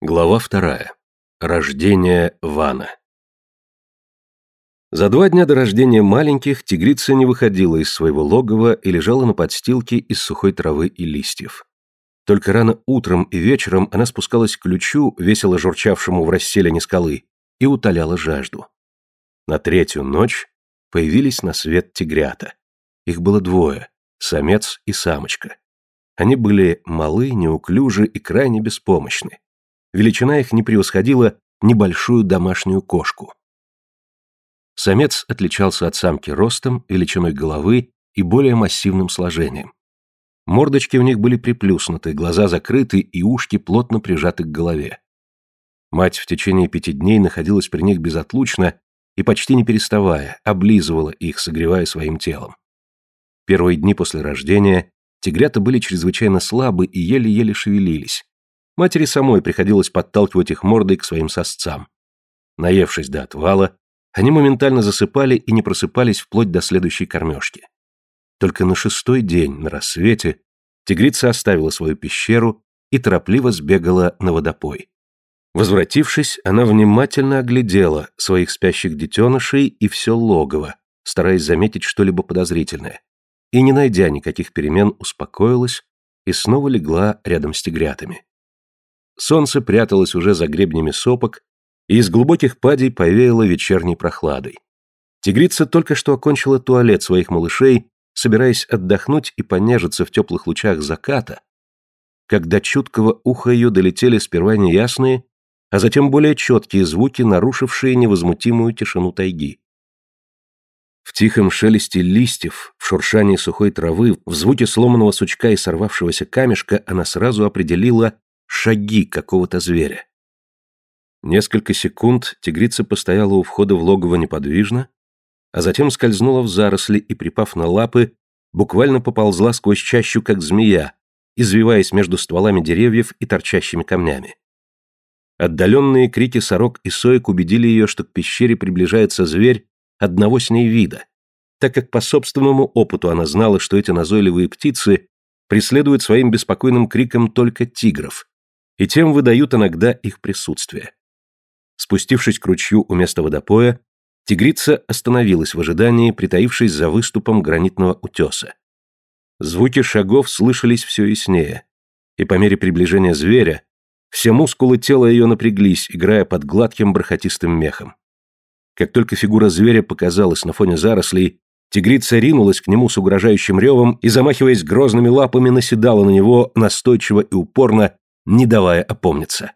Глава вторая. Рождение Вана. За два дня до рождения маленьких тигрица не выходила из своего логова и лежала на подстилке из сухой травы и листьев. Только рано утром и вечером она спускалась к ключу, весело журчавшему в расселине скалы, и утоляла жажду. На третью ночь появились на свет тигрята. Их было двое – самец и самочка. Они были малы, неуклюжи и крайне беспомощны величина их не превосходила небольшую домашнюю кошку. Самец отличался от самки ростом, величиной головы и более массивным сложением. Мордочки у них были приплюснуты, глаза закрыты и ушки плотно прижаты к голове. Мать в течение пяти дней находилась при них безотлучно и почти не переставая, облизывала их, согревая своим телом. Первые дни после рождения тигрята были чрезвычайно слабы и еле-еле шевелились, Матери самой приходилось подталкивать их мордой к своим сосцам. Наевшись до отвала, они моментально засыпали и не просыпались вплоть до следующей кормежки. Только на шестой день, на рассвете, тигрица оставила свою пещеру и торопливо сбегала на водопой. Возвратившись, она внимательно оглядела своих спящих детенышей и все логово, стараясь заметить что-либо подозрительное. И, не найдя никаких перемен, успокоилась и снова легла рядом с тигрятами. Солнце пряталось уже за гребнями сопок, и из глубоких падей повеяло вечерней прохладой. Тигрица только что окончила туалет своих малышей, собираясь отдохнуть и понежиться в теплых лучах заката, когда чуткого уха ее долетели сперва неясные, а затем более четкие звуки, нарушившие невозмутимую тишину тайги. В тихом шелесте листьев, в шуршании сухой травы, в звуке сломанного сучка и сорвавшегося камешка она сразу определила шаги какого-то зверя. Несколько секунд тигрица постояла у входа в логово неподвижно, а затем скользнула в заросли и, припав на лапы, буквально поползла сквозь чащу, как змея, извиваясь между стволами деревьев и торчащими камнями. Отдаленные крики сорок и соек убедили ее, что к пещере приближается зверь одного с ней вида, так как по собственному опыту она знала, что эти назойливые птицы преследуют своим беспокойным криком только тигров, и тем выдают иногда их присутствие. Спустившись к ручью у места водопоя, тигрица остановилась в ожидании, притаившись за выступом гранитного утеса. Звуки шагов слышались все яснее, и по мере приближения зверя все мускулы тела ее напряглись, играя под гладким бархатистым мехом. Как только фигура зверя показалась на фоне зарослей, тигрица ринулась к нему с угрожающим ревом и, замахиваясь грозными лапами, наседала на него настойчиво и упорно, не давая опомниться.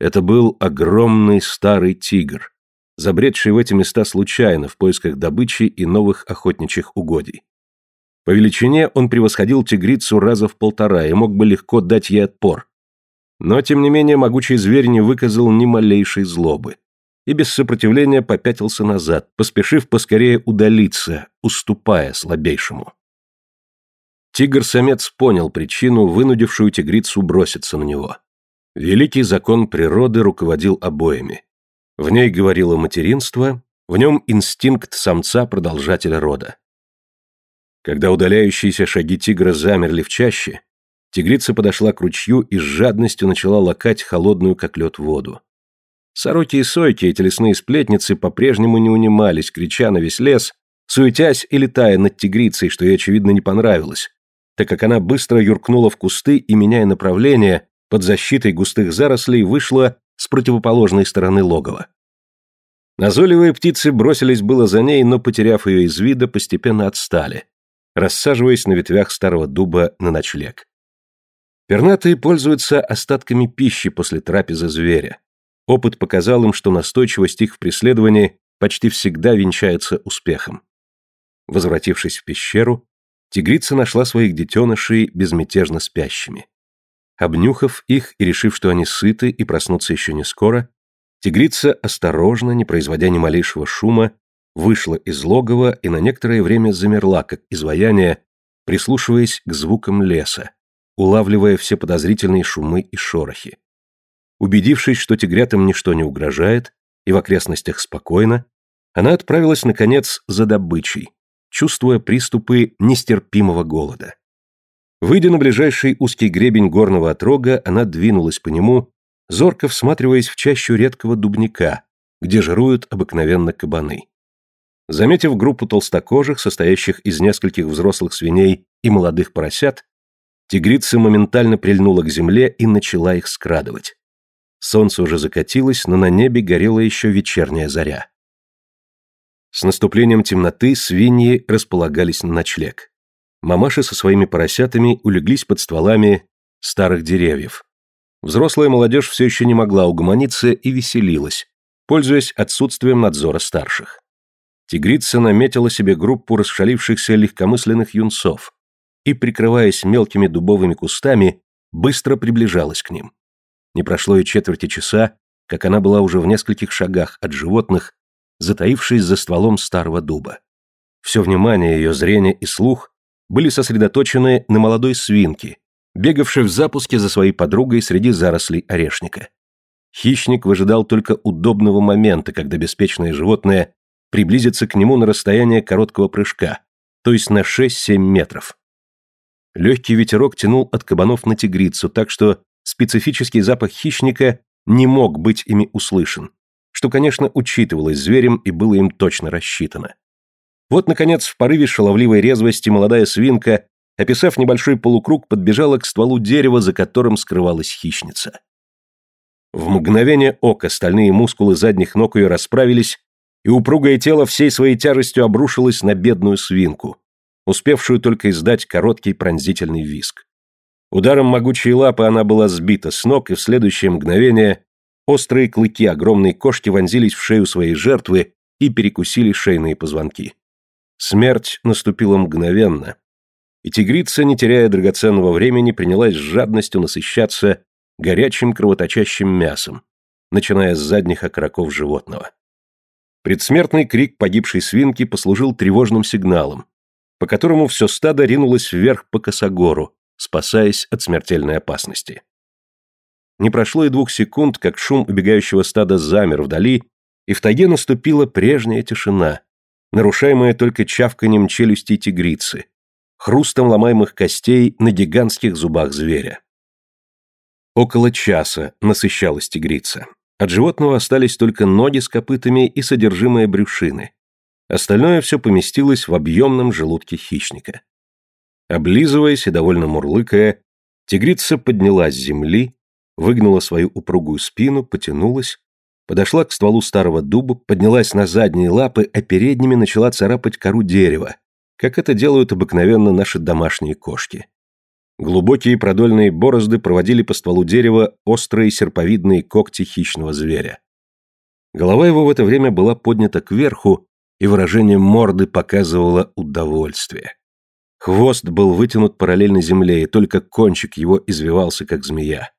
Это был огромный старый тигр, забредший в эти места случайно в поисках добычи и новых охотничьих угодий. По величине он превосходил тигрицу раза в полтора и мог бы легко дать ей отпор. Но, тем не менее, могучий зверь не выказал ни малейшей злобы и без сопротивления попятился назад, поспешив поскорее удалиться, уступая слабейшему. Тигр-самец понял причину, вынудившую тигрицу броситься на него. Великий закон природы руководил обоими. В ней говорило материнство, в нем инстинкт самца-продолжателя рода. Когда удаляющиеся шаги тигра замерли в чаще, тигрица подошла к ручью и с жадностью начала лакать холодную, как лед, воду. Сороки и сойки, эти лесные сплетницы, по-прежнему не унимались, крича на весь лес, суетясь и летая над тигрицей, что ей, очевидно, не понравилось, так как она быстро юркнула в кусты и, меняя направление, под защитой густых зарослей вышла с противоположной стороны логова. Назолевые птицы бросились было за ней, но, потеряв ее из вида, постепенно отстали, рассаживаясь на ветвях старого дуба на ночлег. Пернатые пользуются остатками пищи после трапезы зверя. Опыт показал им, что настойчивость их в преследовании почти всегда венчается успехом. Возвратившись в пещеру, Тигрица нашла своих детенышей безмятежно спящими. Обнюхав их и решив, что они сыты и проснутся еще не скоро, тигрица осторожно, не производя ни малейшего шума, вышла из логова и на некоторое время замерла, как изваяние, прислушиваясь к звукам леса, улавливая все подозрительные шумы и шорохи. Убедившись, что тигрятам ничто не угрожает и в окрестностях спокойно, она отправилась, наконец, за добычей, чувствуя приступы нестерпимого голода. Выйдя на ближайший узкий гребень горного отрога, она двинулась по нему, зорко всматриваясь в чащу редкого дубника, где жируют обыкновенно кабаны. Заметив группу толстокожих, состоящих из нескольких взрослых свиней и молодых поросят, тигрица моментально прильнула к земле и начала их скрадывать. Солнце уже закатилось, но на небе горела еще вечерняя заря. С наступлением темноты свиньи располагались на ночлег. Мамаши со своими поросятами улеглись под стволами старых деревьев. Взрослая молодежь все еще не могла угомониться и веселилась, пользуясь отсутствием надзора старших. Тигрица наметила себе группу расшалившихся легкомысленных юнцов и, прикрываясь мелкими дубовыми кустами, быстро приближалась к ним. Не прошло и четверти часа, как она была уже в нескольких шагах от животных, затаившись за стволом старого дуба. Все внимание, ее зрение и слух были сосредоточены на молодой свинке, бегавшей в запуске за своей подругой среди зарослей орешника. Хищник выжидал только удобного момента, когда беспечное животное приблизится к нему на расстояние короткого прыжка, то есть на 6-7 метров. Легкий ветерок тянул от кабанов на тигрицу, так что специфический запах хищника не мог быть ими услышан что, конечно, учитывалось зверем и было им точно рассчитано. Вот, наконец, в порыве шаловливой резвости молодая свинка, описав небольшой полукруг, подбежала к стволу дерева, за которым скрывалась хищница. В мгновение ока стальные мускулы задних ног ее расправились, и упругое тело всей своей тяжестью обрушилось на бедную свинку, успевшую только издать короткий пронзительный виск. Ударом могучей лапы она была сбита с ног, и в следующее мгновение Острые клыки огромной кошки вонзились в шею своей жертвы и перекусили шейные позвонки. Смерть наступила мгновенно, и тигрица, не теряя драгоценного времени, принялась с жадностью насыщаться горячим кровоточащим мясом, начиная с задних окороков животного. Предсмертный крик погибшей свинки послужил тревожным сигналом, по которому все стадо ринулось вверх по косогору, спасаясь от смертельной опасности. Не прошло и двух секунд, как шум убегающего стада замер вдали, и в тайге наступила прежняя тишина, нарушаемая только чавканием челюстей тигрицы, хрустом ломаемых костей на гигантских зубах зверя. Около часа насыщалась тигрица. От животного остались только ноги с копытами и содержимое брюшины. Остальное все поместилось в объемном желудке хищника. Облизываясь и довольно мурлыкая, тигрица поднялась с земли, выгнула свою упругую спину, потянулась, подошла к стволу старого дуба, поднялась на задние лапы, а передними начала царапать кору дерева, как это делают обыкновенно наши домашние кошки. Глубокие продольные борозды проводили по стволу дерева острые серповидные когти хищного зверя. Голова его в это время была поднята кверху, и выражение морды показывало удовольствие. Хвост был вытянут параллельно земле, и только кончик его извивался, как змея.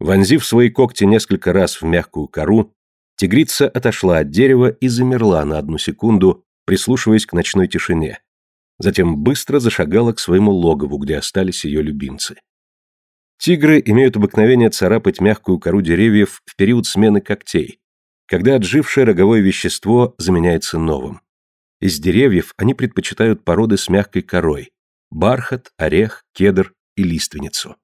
Вонзив свои когти несколько раз в мягкую кору, тигрица отошла от дерева и замерла на одну секунду, прислушиваясь к ночной тишине. Затем быстро зашагала к своему логову, где остались ее любимцы. Тигры имеют обыкновение царапать мягкую кору деревьев в период смены когтей, когда отжившее роговое вещество заменяется новым. Из деревьев они предпочитают породы с мягкой корой – бархат, орех, кедр и лиственницу.